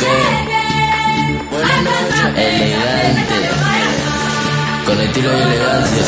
que. Buenas noches, elegante. Con estilo y elegancia.